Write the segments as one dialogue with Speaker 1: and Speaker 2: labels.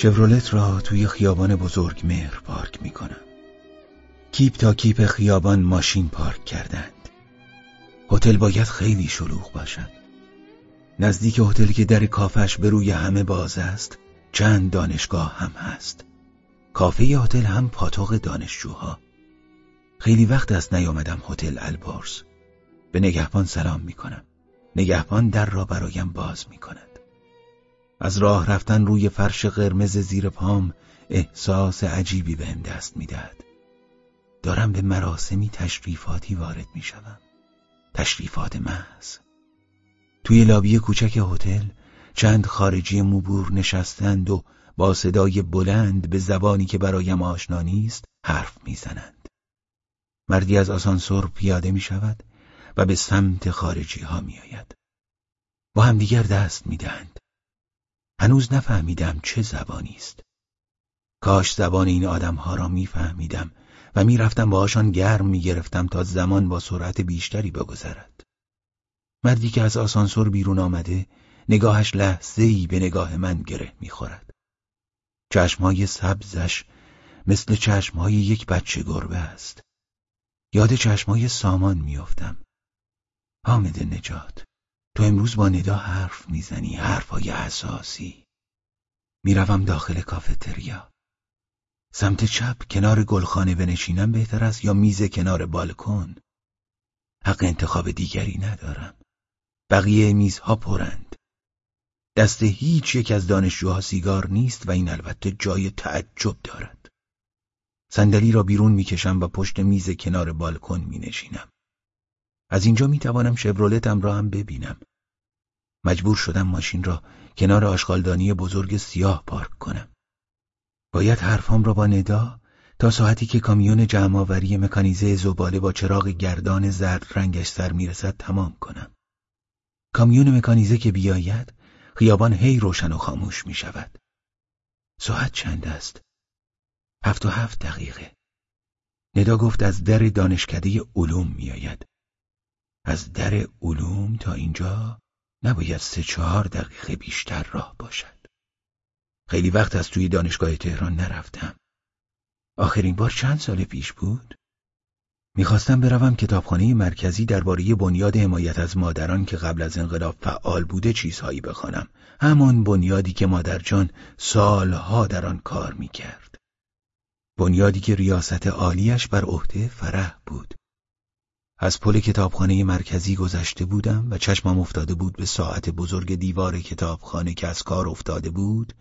Speaker 1: شورولت را توی خیابان بزرگ مهر پارک می کنم. کیپ تا کیپ خیابان ماشین پارک کردند. هتل باید خیلی شلوغ باشد. نزدیک هتل که در کافش به روی همه باز است، چند دانشگاه هم هست. کافه هتل هم پاتوق دانشجوها. خیلی وقت است نیامدم هتل البارس. به نگهبان سلام می کنم. نگهبان در را برایم باز می کند. از راه رفتن روی فرش قرمز زیر پام احساس عجیبی بهم دست می‌دهد. دارم به مراسمی تشریفاتی وارد می شدم. تشریفات محض. توی لابی کوچک هتل چند خارجی موبور نشستند و با صدای بلند به زبانی که برایم آشنا نیست حرف می‌زنند. مردی از آسانسور پیاده می شود و به سمت خارجی ها می آید. با همدیگر دست می دهند. هنوز نفهمیدم چه زبانی است. کاش زبان این آدمها را میفهمیدم و می‌رفتم باهاشان گرم می‌گرفتم تا زمان با سرعت بیشتری بگذرد. مردی که از آسانسور بیرون آمده نگاهش لحظه به نگاه من گره می‌خورد. چشمهای سبزش مثل چشمهای یک بچه گربه است. یاد چشمهای سامان میافتم. حامد نجات تو امروز با ندا حرف می‌زنی حرفای اساسی. می‌روم داخل کافتریا. سمت چپ کنار گلخانه بنشینم بهتر است یا میز کنار بالکن؟ حق انتخاب دیگری ندارم. بقیه میزها پرند. دست هیچ یک از دانشجوها سیگار نیست و این البته جای تعجب دارد. صندلی را بیرون می‌کشم و پشت میز کنار بالکن مینشینم. از اینجا می‌توانم شورولتم را هم ببینم مجبور شدم ماشین را کنار آشغالدانی بزرگ سیاه پارک کنم. باید حرفام را با ندا تا ساعتی که کامیون جمعآوری مکانیزه زباله با چراغ گردان زرد رنگش سر می‌رسد تمام کنم. کامیون مکانیزه که بیاید خیابان هی روشن و خاموش می شود. ساعت چند است؟ هفت و هفت دقیقه. ندا گفت از در دانشکده علوم میآید. از در علوم تا اینجا نباید سه چهار دقیقه بیشتر راه باشد. خیلی وقت از توی دانشگاه تهران نرفتم. آخرین بار چند سال پیش بود؟ می‌خواستم بروم کتابخانه مرکزی درباره بنیاد حمایت از مادران که قبل از انقلاب فعال بوده چیزهایی بخوانم. همان بنیادی که مادرجان سالها در آن کار می‌کرد. بنیادی که ریاست عالیش بر عهده فرح بود. از پل کتابخانه مرکزی گذشته بودم و چشمم افتاده بود به ساعت بزرگ دیوار کتابخانه که از کار افتاده بود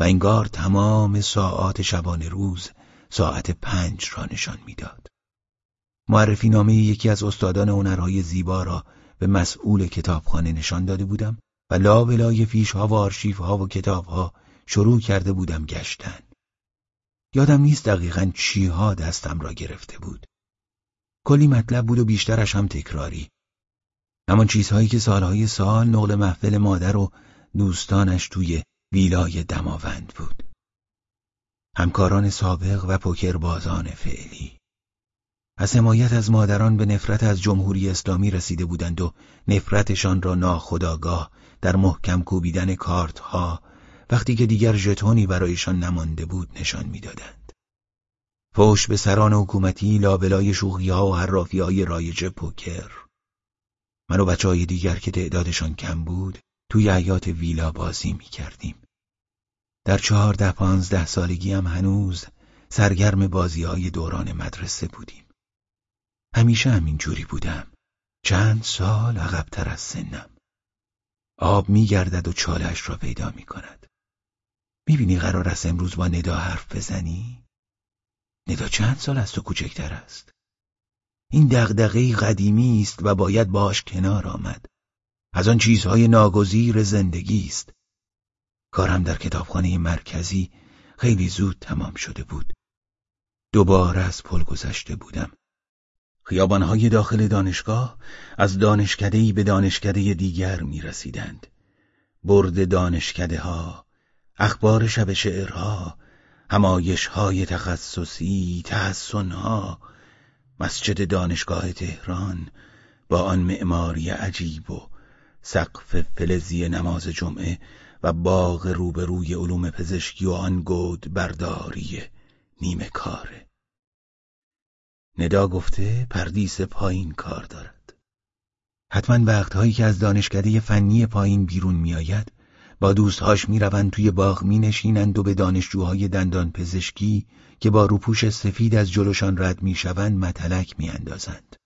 Speaker 1: و انگار تمام ساعات شبانه روز ساعت پنج را نشان می‌داد. معرفی نامه یکی از استادان هنرهای زیبا را به مسئول کتابخانه نشان داده بودم و لابلای فیش ها و آرشیف ها و کتاب ها شروع کرده بودم گشتن. یادم نیست دقیقا چیها دستم را گرفته بود. کلی مطلب بود و بیشترش هم تکراری. همان چیزهایی که سالهای سال نقل محفل مادر و دوستانش توی ویلای دماوند بود. همکاران سابق و پوکربازان فعلی. از حمایت از مادران به نفرت از جمهوری اسلامی رسیده بودند و نفرتشان را ناخداگاه در محکم کوبیدن کارت ها وقتی که دیگر ژتونی برایشان نمانده بود نشان می‌دادند. فوش به سران حکومتی لابلای شوخی ها و حرافی های رایج پوکر من و بچه های دیگر که تعدادشان کم بود توی حیات ویلا بازی می کردیم. در چهارده پانزده سالگی هم هنوز سرگرم بازی های دوران مدرسه بودیم. همیشه همین جوری بودم. چند سال عقبتر از سنم. آب میگردد و چالش را پیدا می کند. می‌بینی قرار است امروز با ندا حرف بزنی؟ ندا چند سال از تو کوچکتر است. این دغدغه قدیمی است و باید باش کنار آمد. از آن چیزهای ناگزیر زندگی است. کارم در کتابخانه مرکزی خیلی زود تمام شده بود. دوباره از پل گذشته بودم. خیابانهای داخل دانشگاه از دانشکدهی به دانشکده دیگر می رسیدند. برد دانشکده ها، اخبار شب شعرها، همایش های تخصصی، تحسن ها، مسجد دانشگاه تهران با آن معماری عجیب و سقف فلزی نماز جمعه و باغ روبروی علوم پزشکی و آن گود برداری نیمه کاره. ندا گفته پردیس پایین کار دارد. حتما وقتهایی که از دانشکده فنی پایین بیرون میآید با دوستهاش می‌روند توی باغ مینشینند و به دانشجوهای دندان پزشکی که با روپوش سفید از جلوشان رد می‌شوند متلک میاندازند.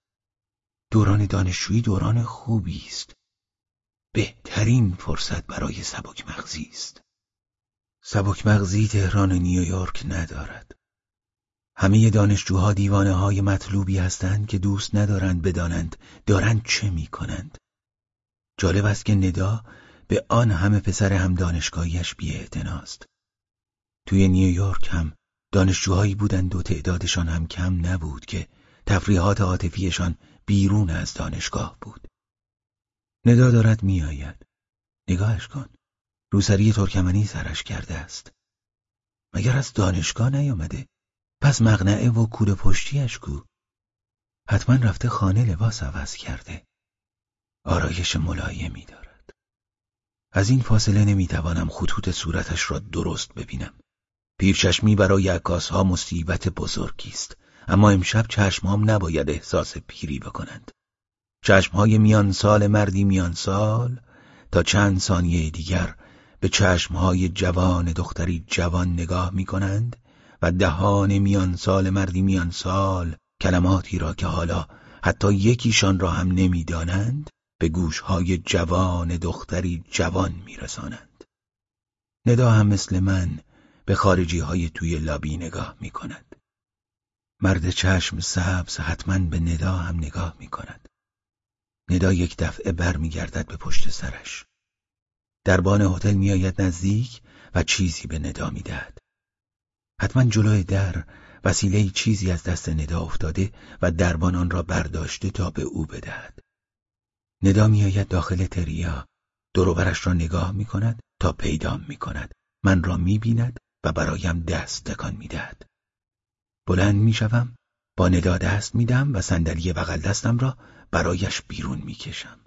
Speaker 1: دوران دانشجویی دوران خوبی است. بهترین فرصت برای سبک مغزی است. سبک مغزی تهران و نیویورک ندارد. همه دانشجوها دیوانه های مطلوبی هستند که دوست ندارند بدانند دارند چه می کنند. جالب است که ندا به آن همه پسر هم دانشگاهیش بی توی نیویورک هم دانشجوهایی بودند و تعدادشان هم کم نبود که تفریحات عاطفیشان بیرون از دانشگاه بود. ندا دارد میآید. نگاهش کن. روسری ترکمنی سرش کرده است. مگر از دانشگاه نیامده؟ پس مغنعه و کود پشتیش کو؟ حتما رفته خانه لباس عوض کرده. آرایش ملایمی دارد. از این فاصله نمی‌توانم خطوط صورتش را درست ببینم. پیرچشمی برای عکاس ها مصیبت بزرگی است اما امشب چشمهام نباید احساس پیری بکنند. چشمهای میان سال مردی میان سال تا چند ثانیه دیگر به چشمهای جوان دختری جوان نگاه می کنند و دهان میان سال مردی میان سال کلماتی را که حالا حتی یکیشان را هم نمی‌دانند به گوشهای جوان دختری جوان میرسانند. ندا هم مثل من به خارجی های توی لابی نگاه می کند. مرد چشم سبز حتما به ندا هم نگاه می کند. ندا یک دفعه بر می گردد به پشت سرش. دربان هتل میآید نزدیک و چیزی به ندا می دهد. حتما جلوی در وسیله چیزی از دست ندا افتاده و دربان آن را برداشته تا به او بدهد. ندا میآید داخل تریا دروبرش را نگاه می کند تا پیدام می کند من را می بیند و برایم دست تکان می دهد. بلند می شوم با ندا دست می دم و صندلی بغل دستم را برایش بیرون می کشم.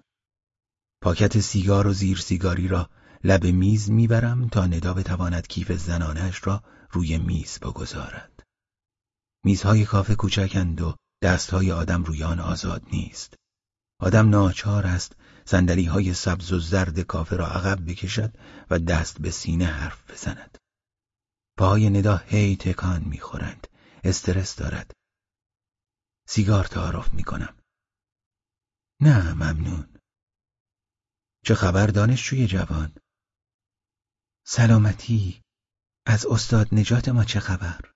Speaker 1: پاکت سیگار و زیر سیگاری را لب میز می‌برم تا ندا بتواند کیف زنانش را روی میز بگذارد. میزهای کافه کوچکند و دستهای آدم روی آن آزاد نیست. آدم ناچار است سندلی های سبز و زرد کافه را عقب بکشد و دست به سینه حرف بزند. پاهای ندا هی تکان می‌خورند. استرس دارد. سیگار تعارف می‌کنم. نه ممنون. چه خبر دانشجوی جوان؟ سلامتی از استاد نجات ما چه خبر؟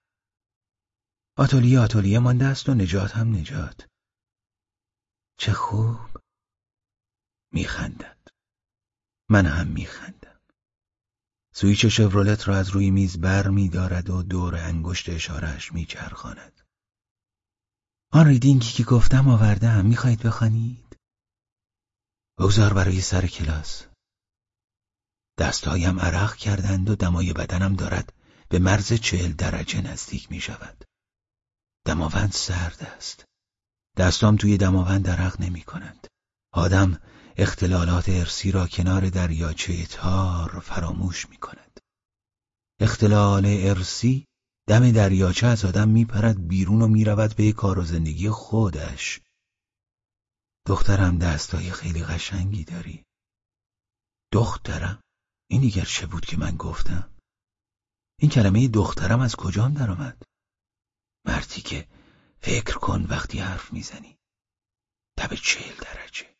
Speaker 1: آتولیه آتولیه مانده است و نجات هم نجات. چه خوب میخندد. من هم میخندم. سویچ شورولت را از روی میز بر میدارد و دور انگشت اشارهش میچرخاند. آن ریدینگی که گفتم آوردم می‌خواهید بخوانید؟ بگذار برای سر کلاس. دستهایم عرق کردند و دمای بدنم دارد. به مرز چهل درجه نزدیک می شود. دماوند سرد است. دستام توی دماوند درق نمی کنند. آدم اختلالات ارسی را کنار دریاچه تار فراموش می کند. اختلال ارسی دم دریاچه از آدم میپرد بیرون و می‌رود به کار و زندگی خودش. دخترم دستای خیلی قشنگی داری. دخترم؟ این دیگر چه بود که من گفتم؟ این کلمه دخترم از کجام درآمد؟ مردی که فکر کن وقتی حرف می‌زنی. تب چهل درجه.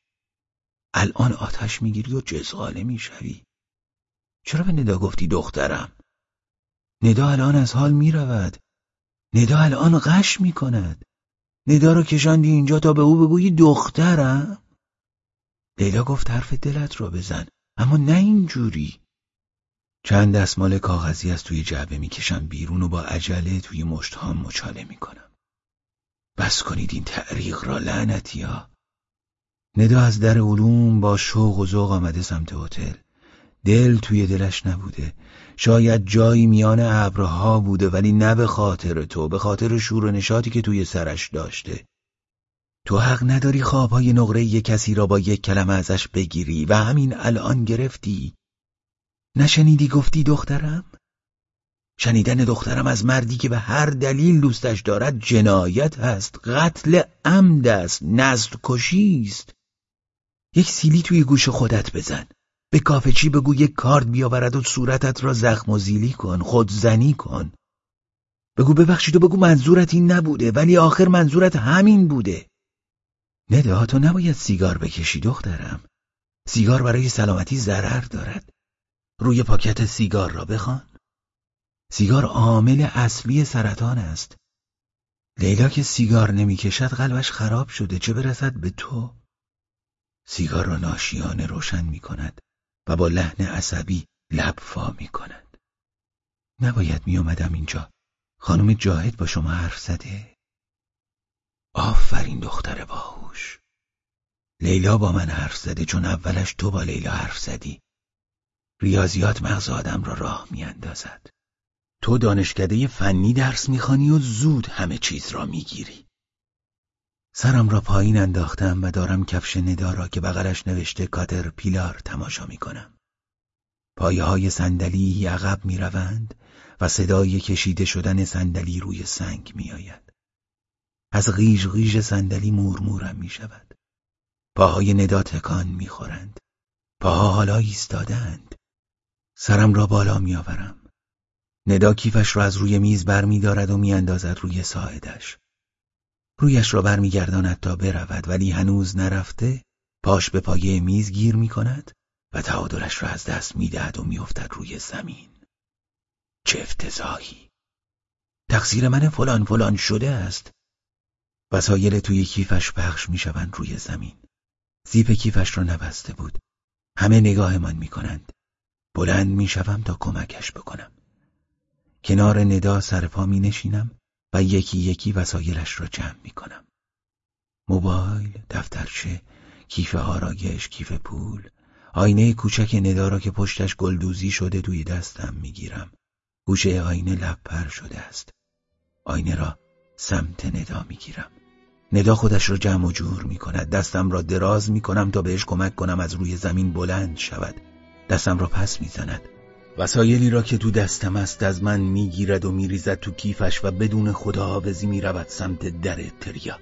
Speaker 1: الان آتش می‌گیری و جزغاله می‌شوی. چرا به ندا گفتی دخترم؟ ندا الان از حال می‌رود. ندا الان غش می‌کند. ندا رو کشاندی اینجا تا به او بگویی دخترم. لیلا گفت حرف دلت را بزن اما نه اینجوری. چند دستمال کاغذی از توی جعبه می‌کشم بیرون و با عجله توی مشتهام مچاله می‌کنم. بس کنید این تعریق را لعنتی ها ندا از در علوم با شوق و ذوق آمده سمت هتل. دل توی دلش نبوده. شاید جایی میان ابرها بوده ولی نه به خاطر تو به خاطر شور و نشاطی که توی سرش داشته. تو حق نداری خوابهای نقره یک کسی را با یک کلمه ازش بگیری و همین الان گرفتی. نشنیدی گفتی دخترم؟ شنیدن دخترم از مردی که به هر دلیل دوستش دارد جنایت است قتل عمد است نزد کشی است. یک سیلی توی گوش خودت بزن. به کافه چی بگو یک کارد بیاورد و صورتت را زخم و زیلی کن خودزنی کن. بگو ببخشید و بگو منظورت این نبوده ولی آخر منظورت همین بوده. ندا تو نباید سیگار بکشی دخترم. سیگار برای سلامتی ضرر دارد. روی پاکت سیگار را بخوان. سیگار عامل اصلی سرطان است. لیلا که سیگار نمی‌کشد قلبش خراب شده چه برسد به تو؟ سیگار را ناشیانه روشن می کند و با لحن عصبی لب فا می کند نباید می اومدم اینجا. خانم جاهد با شما حرف زده. آفرین دختر باهوش. لیلا با من حرف زده چون اولش تو با لیلا حرف زدی. ریاضیات مغز آدم را راه میاندازد. تو دانشکده فنی درس می‌خوانی و زود همه چیز را می‌گیری. سرم را پایین انداختم و دارم کفش ندا را که بغلش نوشته کاتر پیلار تماشا می‌کنم. پایه های صندلی عقب می‌روند و صدای کشیده شدن صندلی روی سنگ میآید. از غیژ غیژ صندلی مورمورم می‌شود. پاهای ندا تکان می‌خورند. پاها حالا ایستادند. سرم را بالا میآورم. ندا کیفش را از روی میز برمیدارد و میاندازد روی ساعدش. رویش را برمیگرداند تا برود ولی هنوز نرفته پاش به پایه میز گیر می کند و تعادلش را از دست می‌دهد و میافتد روی زمین. چه افتضاحی! تقصیر من فلان فلان شده است. وسایل توی کیفش پخش می‌شوند روی زمین. زیپ کیفش را نبسته بود. همه نگاهمان می‌کنند. بلند می‌شوم تا کمکش بکنم. کنار ندا سر پا می نشینم و یکی یکی وسایلش را جمع می کنم. موبایل، دفترچه، کیف آرایش، کیف پول، آینه کوچک ندا را که پشتش گلدوزی شده توی دستم می‌گیرم. گوشه آینه لب شده است. آینه را سمت ندا می‌گیرم. ندا خودش را جمع و جور می کند. دستم را دراز می کنم تا بهش کمک کنم از روی زمین بلند شود. دستم را پس می‌زند. وسایلی را که تو دستم است از من می‌گیرد و میریزد تو کیفش و بدون خداحافظی می‌رود سمت در تریا.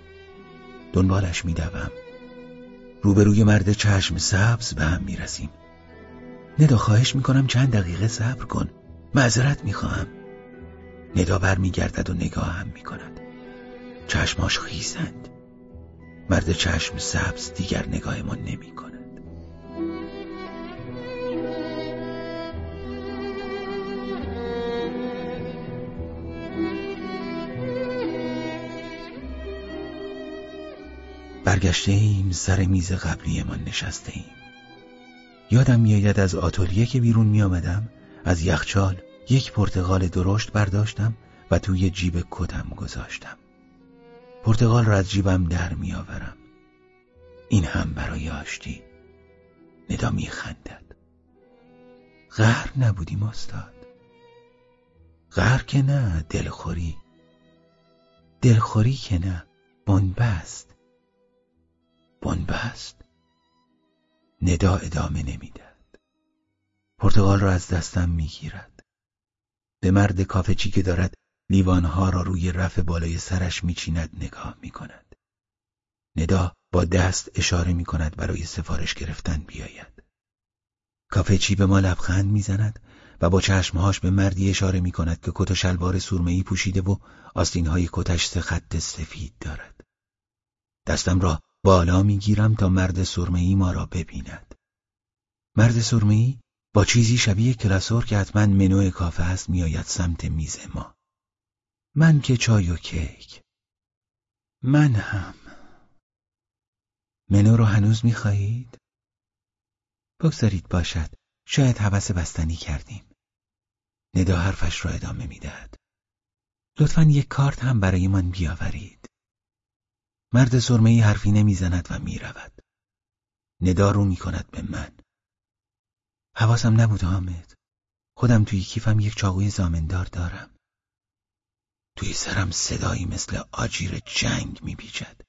Speaker 1: دنبالش میدوم. روبروی مرد چشم سبز به هم می‌رسیم. ندا خواهش می‌کنم چند دقیقه صبر کن. معذرت می‌خواهم. ندا برمیگردد و نگاه هم می‌کند. چشماش خیزند. مرد چشم سبز دیگر نگاه ما نمی‌کند. برگشته ایم سر میز قبلیمان نشسته ایم یادم میآید از آتولیه که بیرون می آمدم از یخچال یک پرتغال درشت برداشتم و توی جیب کتم گذاشتم. پرتغال را از جیبم در میآورم. این هم برای آشتی. ندا میخندد. غر نبودیم استاد. غر که نه دلخوری. دلخوری که نه بنبست. بنبست ندا ادامه نمی‌داد پرتغال را از دستم می‌گیرد. به مرد کافه چی که دارد لیوانها را روی رف بالای سرش میچیند نگاه می‌کند. ندا با دست اشاره می‌کند برای سفارش گرفتن بیاید. کافه چی به ما لبخند می‌زند و با چشمهاش به مردی اشاره می‌کند که کت و شلوار سرمهای پوشیده و آستینهای کتش سه خط سفید دارد. دستم را بالا می‌گیرم تا مرد سرمهی ما را ببیند. مرد سرمهی با چیزی شبیه کلاسور که حتما منو کافه است میآید سمت میز ما. من که چای و کیک. من هم. منو رو هنوز می‌خواهید؟ بگذارید باشد. شاید حوس بستنی کردیم. ندا حرفش را ادامه می‌دهد. لطفا یک کارت هم برای من بیاورید. مرد سرمهی حرفی نمی‌زند و می‌رود. ندا رو می‌کند به من. حواسم نبود حامد. خودم توی کیفم یک چاقوی زامندار دارم. توی سرم صدایی مثل آجیر جنگ میبیجد.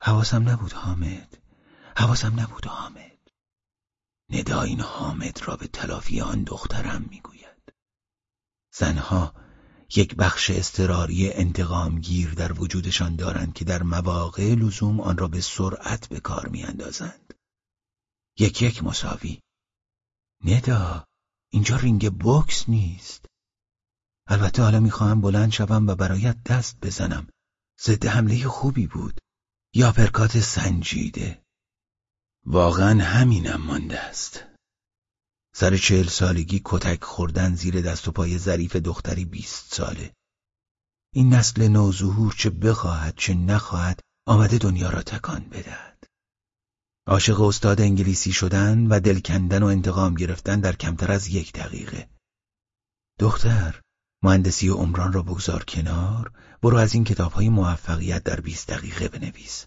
Speaker 1: حواسم نبود حامد. حواسم نبود حامد. ندا این حامد را به تلافی آن دخترم می‌گوید زنها یک بخش استراری انتقامگیر در وجودشان دارند که در مواقع لزوم آن را به سرعت به کار میاندازند. یک یک مساوی. ندا اینجا رینگ بوکس نیست. البته حالا می‌خواهم بلند شوم و برایت دست بزنم. ضد حمله خوبی بود. یا پرکات سنجیده. واقعا همینم مانده است. سر چهل سالگی کتک خوردن زیر دست و پای ظریف دختری بیست ساله این نسل نوظهور چه بخواهد چه نخواهد آمده دنیا را تکان بدهد عاشق استاد انگلیسی شدن و دل کندن و انتقام گرفتن در کمتر از یک دقیقه دختر مهندسی عمران را بگذار کنار برو از این کتاب های موفقیت در 20 دقیقه بنویس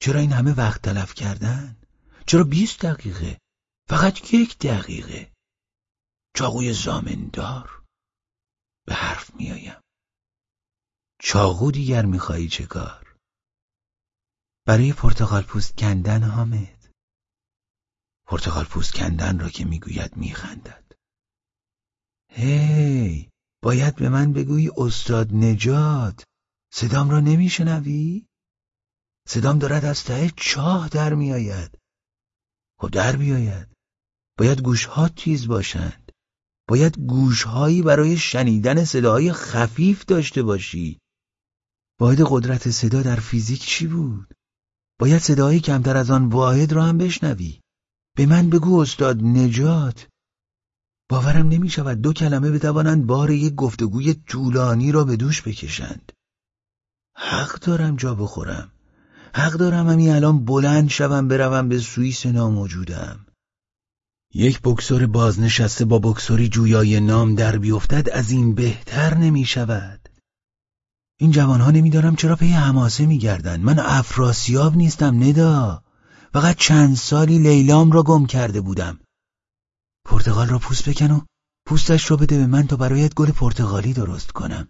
Speaker 1: چرا این همه وقت تلف کردن؟ چرا 20 دقیقه؟ فقط یک دقیقه. چاقوی زامندار. به حرف میآیم. چاقو دیگر می‌خواهی چه کار؟ برای پرتغال پوست کندن حامد. پرتغال پوست کندن را که می‌گوید میخندد. هی باید به من بگویی استاد نجات. صدام را نمیشنوی؟ صدام دارد از ته چاه در میآید. خب در بیاید. باید گوشها تیز باشند. باید گوشهایی برای شنیدن صداهای خفیف داشته باشی. واحد قدرت صدا در فیزیک چی بود؟ باید صداهایی کمتر از آن واحد را هم بشنوی. به من بگو استاد نجات. باورم نمی شود دو کلمه بتوانند بار یک گفتگوی طولانی را به دوش بکشند. حق دارم جا بخورم. حق دارم همین الان بلند شوم بروم به سوئیس ناموجودم. یک بکسور بازنشسته با بکسوری جویای نام در بیفتد از این بهتر نمی شود. این جوانها نمیدارم چرا پی حماسه میگردند من افراسیاب نیستم ندا. فقط چند سالی لیلام را گم کرده بودم. پرتغال را پوست بکن و پوستش را بده به من تا برایت گل پرتغالی درست کنم.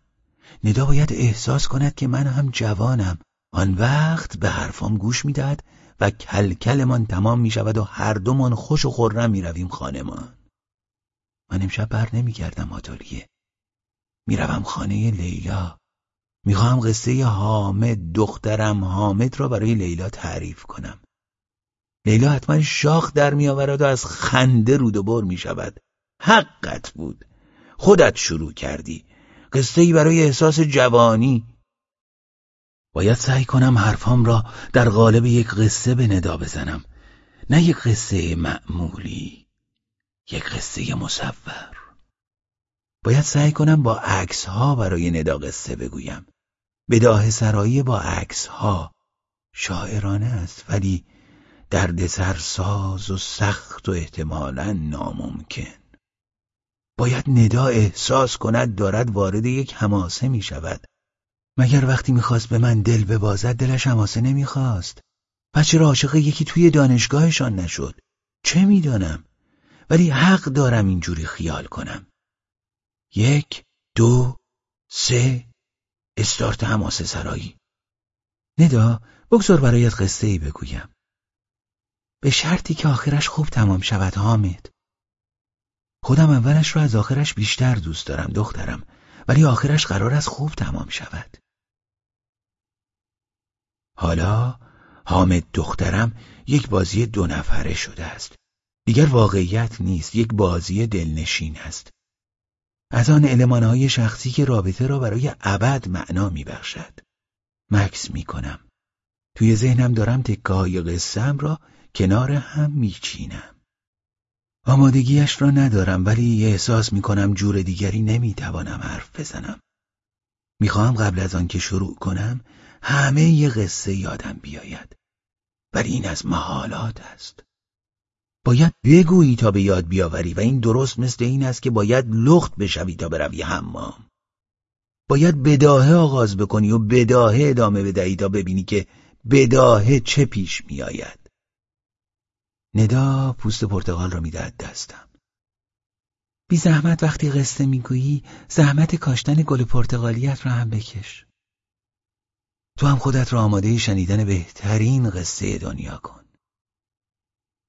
Speaker 1: ندا باید احساس کند که من هم جوانم. آن وقت به حرفام گوش می‌دهد و کلکلمان تمام می شود و هر دومان خوش و خورم می رویم خانمان. من امشب بر نمی گردم آتالیه. می روم خانه لیلا. می‌خواهم قصه حامد دخترم حامد را برای لیلا تعریف کنم. لیلا حتما شاخ در میآورد و از خنده رود و بر می شود حقت بود. خودت شروع کردی. قصه ای برای احساس جوانی. باید سعی کنم حرفام را در قالب یک قصه به ندا بزنم. نه یک قصه معمولی یک قصه مصور. باید سعی کنم با عکس ها برای ندا قصه بگویم. بداه سرایی با عکس ها شاعرانه است ولی درد سرساز و سخت و احتمالا ناممکن. باید ندا احساس کند دارد وارد یک حماسه می شود مگر وقتی می‌خواست به من دل ببازد دلش حماسه نمی‌خواست؟ پس چرا عاشق یکی توی دانشگاهشان نشد؟ چه می‌دانم؟ ولی حق دارم اینجوری خیال کنم. یک دو سه استارت حماسه سرایی. ندا بگذار برایت قصه ای بگویم. به شرطی که آخرش خوب تمام شود حامد. خودم اولش را از آخرش بیشتر دوست دارم دخترم. ولی آخرش قرار است خوب تمام شود. حالا حامد دخترم یک بازی دو نفره شده است. دیگر واقعیت نیست یک بازی دلنشین است. از آن علمانهای شخصی که رابطه را برای ابد معنا میبخشد. مکس می‌کنم. توی ذهنم دارم تکه های قصم را کنار هم میچینم. آمادگیش را ندارم ولی احساس می‌کنم جور دیگری نمی‌توانم حرف بزنم. می‌خواهم قبل از آن که شروع کنم همه ی قصه یادم بیاید. ولی این از محالات است. باید بگویی تا به یاد بیاوری و این درست مثل این است که باید لخت بشوی تا بروی حمام. باید بداهه آغاز بکنی و بداهه ادامه بدهی تا ببینی که بداهه چه پیش میآید. ندا پوست پرتغال را می‌دهد دستم. بی زحمت وقتی قصه می‌گویی زحمت کاشتن گل پرتغالیت را هم بکش. تو هم خودت را آماده شنیدن بهترین قصه دنیا کن.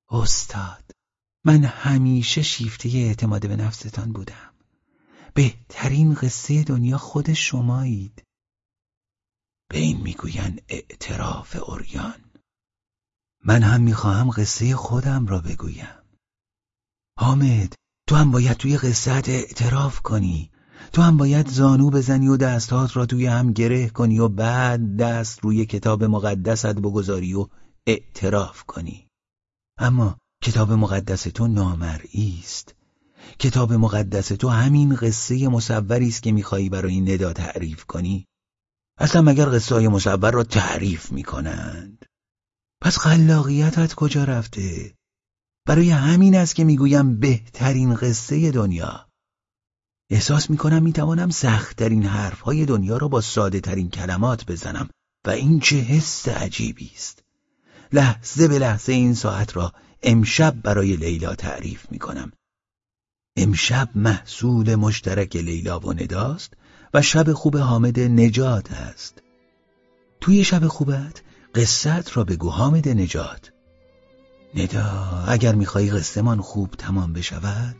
Speaker 1: استاد من همیشه شیفته اعتماد به نفستان بودم. بهترین قصه دنیا خود شمایید. به این می‌گوین اعتراف اوریان من هم می‌خواهم قصه خودم را بگویم. حامد تو هم باید توی قصه اعتراف کنی. تو هم باید زانو بزنی و دستات را توی هم گره کنی و بعد دست روی کتاب مقدست بگذاری و اعتراف کنی. اما کتاب مقدس تو نامرئی است. کتاب مقدس تو همین قصه مصوری است که میخوایی برای ندا تعریف کنی. اصلا مگر قصه های مصور را تعریف می‌کنند؟ پس خلاقیتت کجا رفته؟ برای همین است که می‌گویم بهترین قصه دنیا. احساس می‌کنم می‌توانم سختترین حرفهای دنیا را با ساده ترین کلمات بزنم و این چه حس عجیبی است. لحظه به لحظه این ساعت را امشب برای لیلا تعریف می‌کنم. امشب محصول مشترک لیلا و نداست و شب خوب حامد نجات است. توی شب خوبت قصت را بگو حامد نجات. ندا اگر میخوایی قصهمان خوب تمام بشود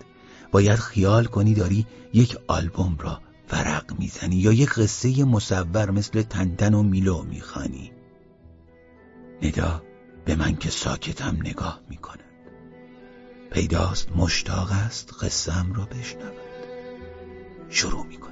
Speaker 1: باید خیال کنی داری یک آلبوم را ورق می‌زنی یا یک قصه مصور مثل تنتن و میلو می‌خوانی. ندا به من که ساکتم نگاه می‌کند. پیداست مشتاق است قصم را بشنود. شروع می‌کند